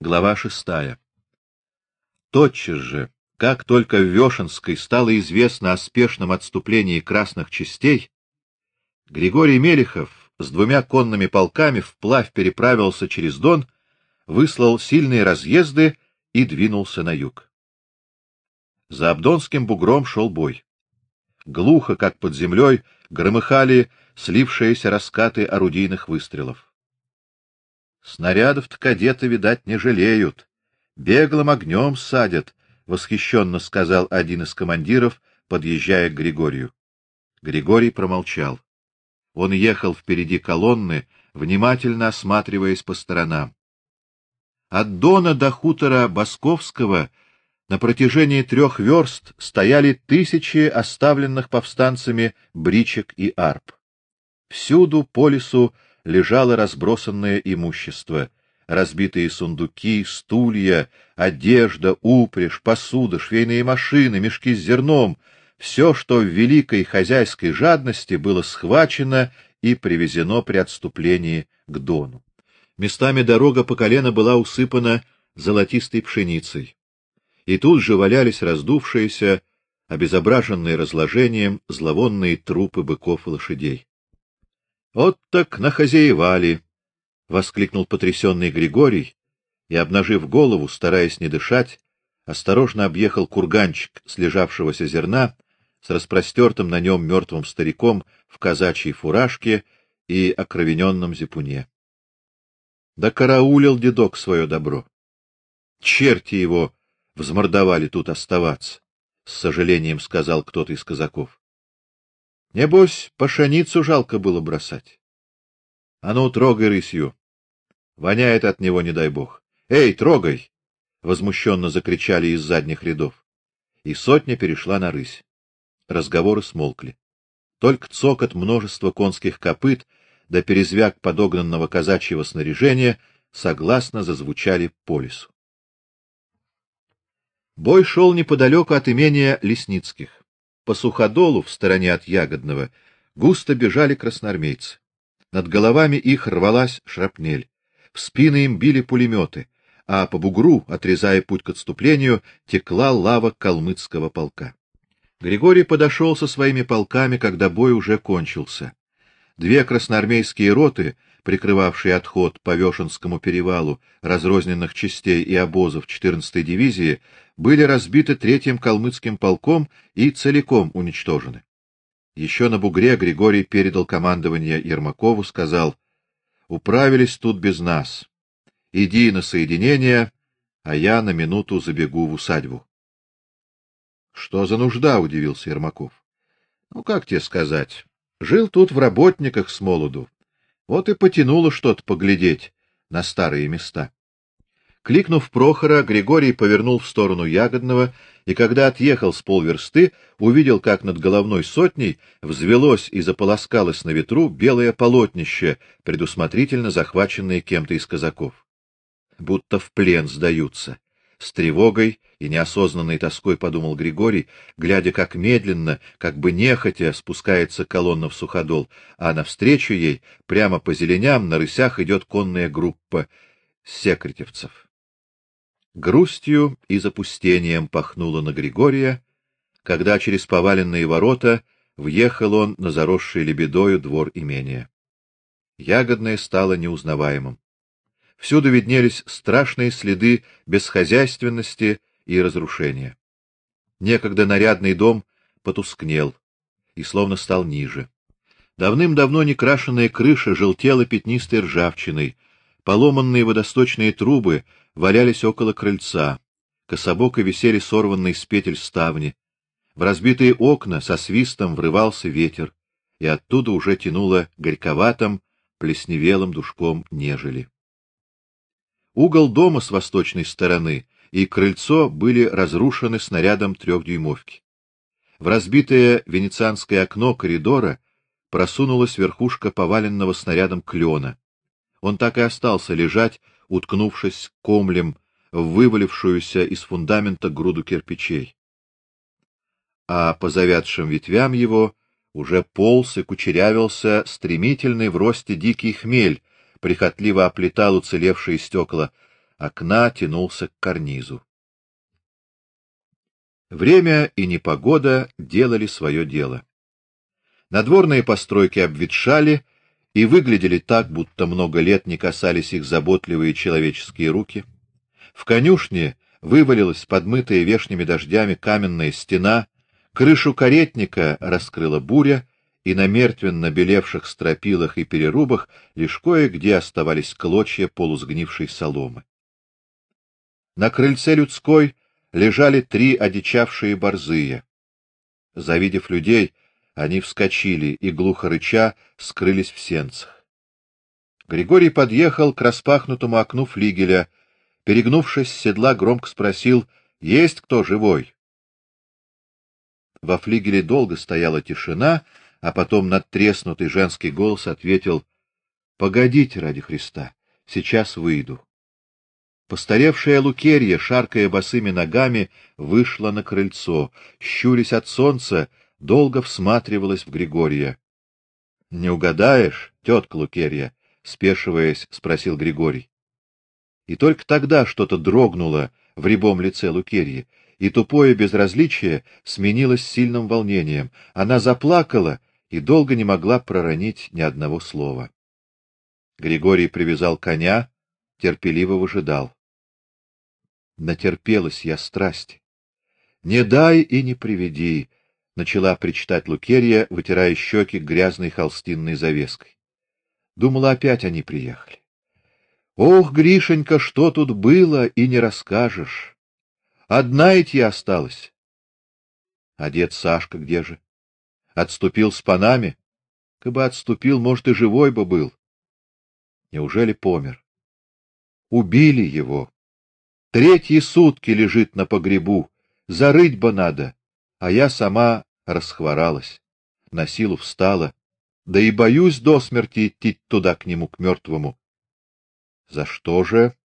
Глава шестая. Тотчас же, как только в Вешенской стало известно о спешном отступлении красных частей, Григорий Мелехов с двумя конными полками вплавь переправился через Дон, выслал сильные разъезды и двинулся на юг. За Абдонским бугром шел бой. Глухо, как под землей, громыхали слившиеся раскаты орудийных выстрелов. Снарядов-то кадеты, видать, не жалеют. Беглым огнем садят, восхищенно сказал один из командиров, подъезжая к Григорию. Григорий промолчал. Он ехал впереди колонны, внимательно осматриваясь по сторонам. От Дона до хутора Басковского на протяжении трех верст стояли тысячи оставленных повстанцами бричек и арп. Всюду по лесу лежало разбросанное имущество: разбитые сундуки, стулья, одежда, упряжь, посуда, швейные машины, мешки с зерном, все, что в великой хозяйской жадности было схвачено и привезено при отступлении к Дону. Местами дорога по колено была усыпана золотистой пшеницей. И тут же валялись раздувшиеся, обезображенные разложением, зловонные трупы быков и лошадей. Вот так нахозяевали, воскликнул потрясенный Григорий и обнажив голову, стараясь не дышать, осторожно объехал курганчик слежавшегося зерна с распростертым на нем мертвым стариком в казачьей фуражке и окровененном зипуне. Да караулил дедок свое добро. Черти его взмордовали тут оставаться, с сожалением сказал кто-то из казаков. Небось, пашаницу жалко было бросать. А ну, трогай рысью. Воняет от него, не дай бог. Эй, трогай! возмущенно закричали из задних рядов. И сотня перешла на рысь. Разговоры смолкли. Только цокот множества конских копыт да перезвяк подогнанного казачьего снаряжения согласно зазвучали по лесу. Бой шел неподалеку от имения Лесницких. По суходолу в стороне от Ягодного густо бежали красноармейцы. Над головами их рвалась шрапнель. В спины им били пулеметы, а по бугру, отрезая путь к отступлению, текла лава калмыцкого полка. Григорий подошел со своими полками, когда бой уже кончился. Две красноармейские роты, прикрывавшие отход по Вешенскому перевалу разрозненных частей и обозов 14-й дивизии, были разбиты третьим калмыцким полком и целиком уничтожены. Еще на бугре Григорий передал командование Ермакову, сказал: "Управились тут без нас. Иди на соединение, а я на минуту забегу в усадьбу". Что за нужда, удивился Ермаков. Ну как тебе сказать? Жил тут в работниках с молоду. Вот и потянуло что-то поглядеть на старые места. Кликнув Прохора, Григорий повернул в сторону Ягодного, и когда отъехал с полверсты, увидел, как над головной сотней взвелось и заполоскалось на ветру белое полотнище, предусмотрительно захваченное кем-то из казаков. Будто в плен сдаются. С тревогой и неосознанной тоской подумал Григорий, глядя, как медленно, как бы нехотя спускается колонна в суходол, а навстречу ей, прямо по зеленям, на рысях идет конная группа секретевцев. Грустью и запустением пахнуло на Григория, когда через поваленные ворота въехал он на заросший лебедою двор имения. Ягодное стало неузнаваемым. Всюду виднелись страшные следы бесхозяйственности и разрушения. Некогда нарядный дом потускнел и словно стал ниже. Давным-давно некрашенная крыша желтела пятнистой ржавчиной, поломанные водосточные трубы валялись около крыльца, кособоко висели сорванные с петель ставни. В разбитые окна со свистом врывался ветер, и оттуда уже тянуло горьковатым, плесневелым душком нежели. Угол дома с восточной стороны и крыльцо были разрушены снарядом трехдюймовки. В разбитое венецианское окно коридора просунулась верхушка поваленного снарядом клена. Он так и остался лежать, уткнувшись комлем в вывалившуюся из фундамента груду кирпичей. А по завядшим ветвям его уже полз и кучерявился стремительный в росте дикий хмель, прихотливо оплетал уцелевшие стекла, окна тянулся к карнизу. Время и непогода делали свое дело. Надворные постройки обветшали и выглядели так, будто много лет не касались их заботливые человеческие руки. В конюшне вывалилась подмытая вешними дождями каменная стена, крышу каретника раскрыла буря, и на мертвенно белевших стропилах и перерубах лишь кое-где оставались клочья полусгнившей соломы. На крыльце людской лежали три одичавшие борзые. Завидев людей, они вскочили и глухо рыча скрылись в сенцах. Григорий подъехал к распахнутому окну флигеля, перегнувшись с седла, громко спросил: "Есть кто живой?" Во флигеле долго стояла тишина, а потом надтреснутый женский голос ответил: "Погодите ради Христа, сейчас выйду". Постаревшая Лукерья, шаркая босыми ногами, вышла на крыльцо, щурясь от солнца, долго всматривалась в Григория. Не угадаешь, тетка Лукерья, спешиваясь, спросил Григорий. И только тогда что-то дрогнуло в рябом лице Лукерьи, и тупое безразличие сменилось сильным волнением. Она заплакала и долго не могла проронить ни одного слова. Григорий привязал коня, терпеливо выжидал. Натерпелась я страсти. Не дай и не приведи, начала причитать Лукерья, вытирая щеки грязной холстинной завеской. Думала, опять они приехали. Ох, Гришенька, что тут было и не расскажешь. Одна идти осталась. А дед Сашка где же? Отступил с панами? Кабы отступил, может, и живой бы был. Неужели помер? Убили его. Третьи сутки лежит на погребу, зарыть бы надо, а я сама расхворалась, на силу встала, да и боюсь до смерти идти туда к нему к мертвому. За что же?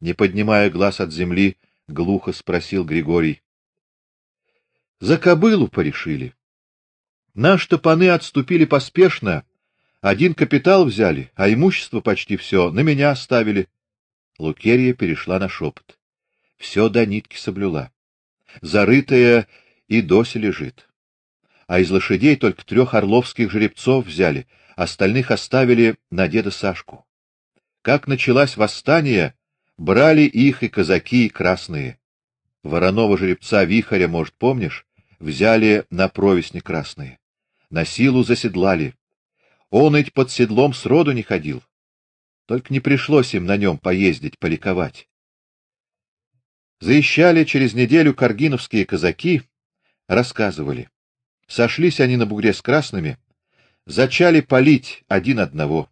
Не поднимая глаз от земли, глухо спросил Григорий. За кобылу порешили. Наши паны отступили поспешно, один капитал взяли, а имущество почти все на меня оставили. Лукерья перешла на шепот. Все до нитки соблюла. Зарытая и досе лежит. А из лошадей только трех орловских жеребцов взяли, остальных оставили на деда Сашку. Как началось восстание, брали их и казаки, и красные. Воронова жеребца Вихаря, может, помнишь, взяли на провесни красные. На силу заседлали. Он ведь под седлом сроду не ходил. Только не пришлось им на нем поездить, поликовать. Заезжали через неделю каргиновские казаки, рассказывали. Сошлись они на бугре с красными, зачали палить один одного.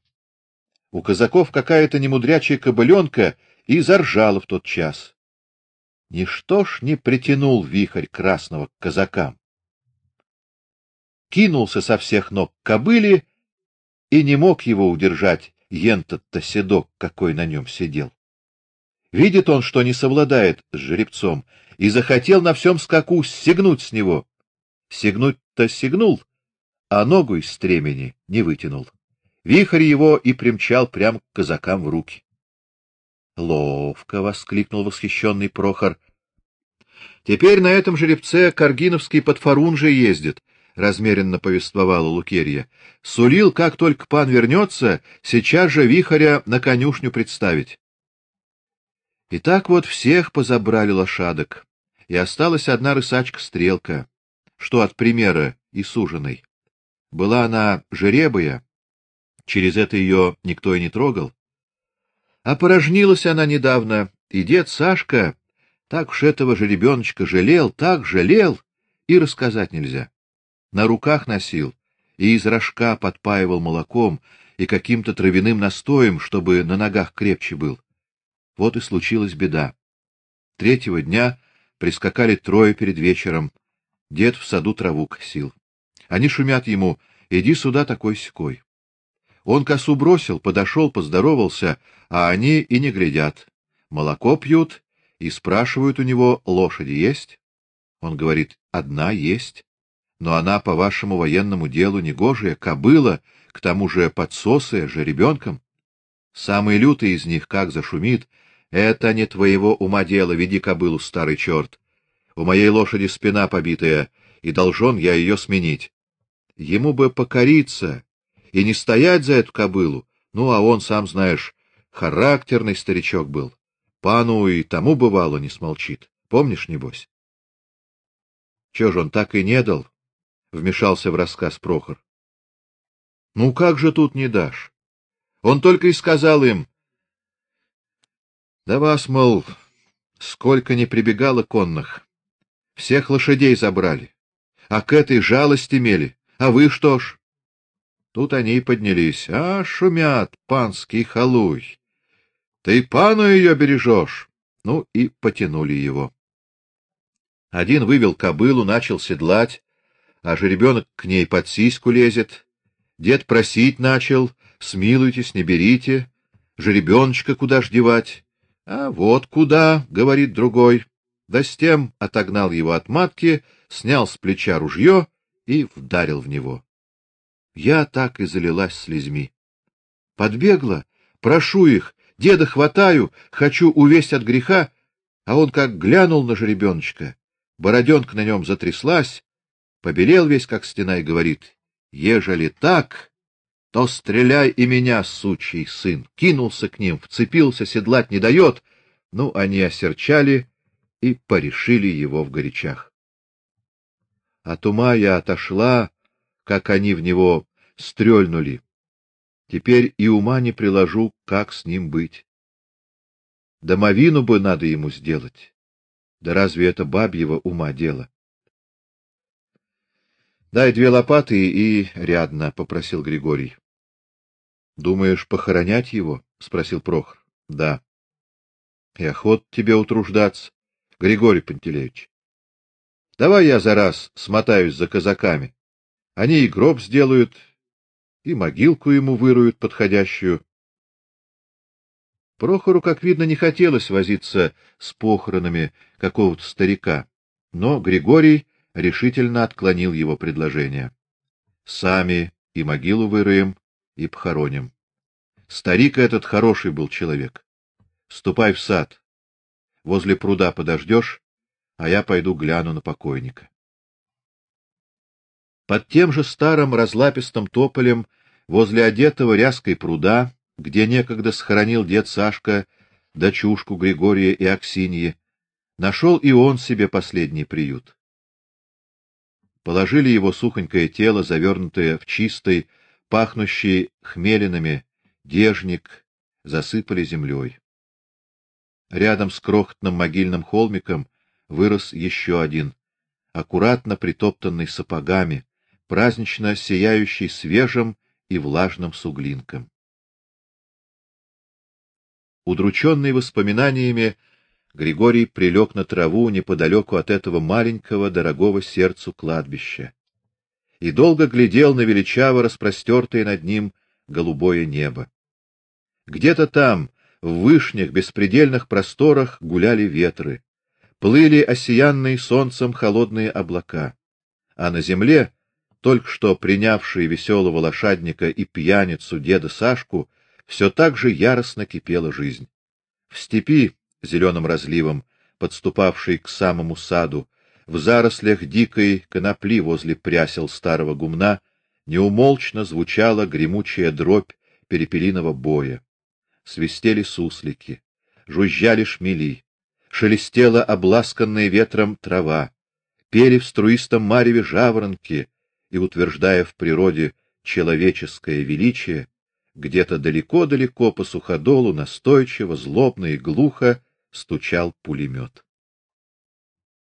У казаков какая-то немудрячая кобыленка и заржала в тот час. Ничто ж не притянул вихрь красного к казакам. Кинулся со всех ног к кобыле и не мог его удержать ентот-то седок, какой на нем сидел. Видит он, что не совладает с жеребцом, и захотел на всем скаку сигнуть с него. Сигнуть-то сигнул, а ногу из стремени не вытянул. Вихрь его и примчал прямо к казакам в руки. Ловко воскликнул восхищенный Прохор. Теперь на этом жеребце Каргиновский подфорунжий ездит, размеренно повествовала Лукерья. Сулил, как только пан вернется, сейчас же вихаря на конюшню представить. И так вот всех позабрали лошадок, и осталась одна рысачка-стрелка, что от примера и суженой. Была она жеребая, через это ее никто и не трогал. А порожнилась она недавно, и дед Сашка так уж этого же ребеночка жалел, так жалел, и рассказать нельзя на руках носил и из рожка подпаивал молоком и каким-то травяным настоем, чтобы на ногах крепче был. Вот и случилась беда. Третьего дня прискакали трое перед вечером. Дед в саду траву косил. Они шумят ему: "Иди сюда такой сякой". Он косу бросил, подошел, поздоровался, а они и не глядят. Молоко пьют и спрашивают у него: "Лошади есть?" Он говорит: "Одна есть" но она по вашему военному делу негожая, кобыла, к тому же подсосая, жеребенком. Самый лютый из них как зашумит, Это не твоего ума дело, веди кобылу, старый черт. У моей лошади спина побитая, и должен я ее сменить. Ему бы покориться и не стоять за эту кобылу. Ну, а он, сам знаешь, характерный старичок был. Пану и тому бывало не смолчит. Помнишь, небось? Че ж он так и не дал? Вмешался в рассказ Прохор. Ну как же тут не дашь? Он только и сказал им: "Да вас, мол, сколько не прибегало конных, всех лошадей забрали, а к этой жалость имели. А вы что ж?" Тут они и поднялись. А шумят, панский халуй. Ты пану ее бережешь. Ну и потянули его. Один вывел кобылу, начал седлать, а жеребенок к ней под сиську лезет. Дед просить начал: "Смилуйтесь, не берите, жеребеночка куда ж девать?" "А вот куда", говорит другой. Да с тем отогнал его от матки, снял с плеча ружье и вдарил в него. Я так и залилась слезьми. Подбегла, прошу их, деда хватаю, хочу увесть от греха, а он как глянул на жеребеночка, бороденка на нем затряслась, побелел весь как стена и говорит: "Ежели так, то стреляй и меня, сучий сын". Кинулся к ним, вцепился, седлать не дает. Ну, они осерчали и порешили его в горячах. От ума я отошла, как они в него стрельнули. Теперь и ума не приложу, как с ним быть. Домовину бы надо ему сделать. Да разве это бабьего ума дело? Дай две лопаты и рядно, попросил Григорий. Думаешь, похоронять его? спросил Прохор. Да. И охот тебе утруждаться, Григорий Пантелеевич. Давай я за раз смотаюсь за казаками. Они и гроб сделают, и могилку ему выруют подходящую. Прохору, как видно, не хотелось возиться с похоронами какого-то старика, но Григорий решительно отклонил его предложение. Сами и могилу выроем, и похороним. Старик этот хороший был человек. Ступай в сад. Возле пруда подождешь, а я пойду гляну на покойника. Под тем же старым разлапистым тополем возле одетого ряской пруда, где некогда схоронил дед Сашка дочушку Григория и Аксиньи, нашел и он себе последний приют. Положили его сухонькое тело, завернутое в чистый, пахнущий хмелинами дежник, засыпали землей. Рядом с крохотным могильным холмиком вырос еще один, аккуратно притоптанный сапогами, празднично сияющий свежим и влажным суглинком. Удрученный воспоминаниями, Григорий прилег на траву неподалеку от этого маленького, дорогого сердцу кладбища и долго глядел на величаво распростертое над ним голубое небо. Где-то там, в вышних беспредельных просторах гуляли ветры, плыли осиянные солнцем холодные облака, а на земле только что принявший веселого лошадника и пьяницу деда Сашку, все так же яростно кипела жизнь. В степи зеленым разливом, подступавшей к самому саду, в зарослях дикой конопли возле прясел старого гумна, неумолчно звучала гремучая дробь перепелиного боя. Свистели суслики, жужжали шмели, шелестела обласканная ветром трава, пели в струистом мареве жаворонки, и утверждая в природе человеческое величие, где-то далеко-далеко по суходолу настойчиво, злобно и глухо стучал пулемет.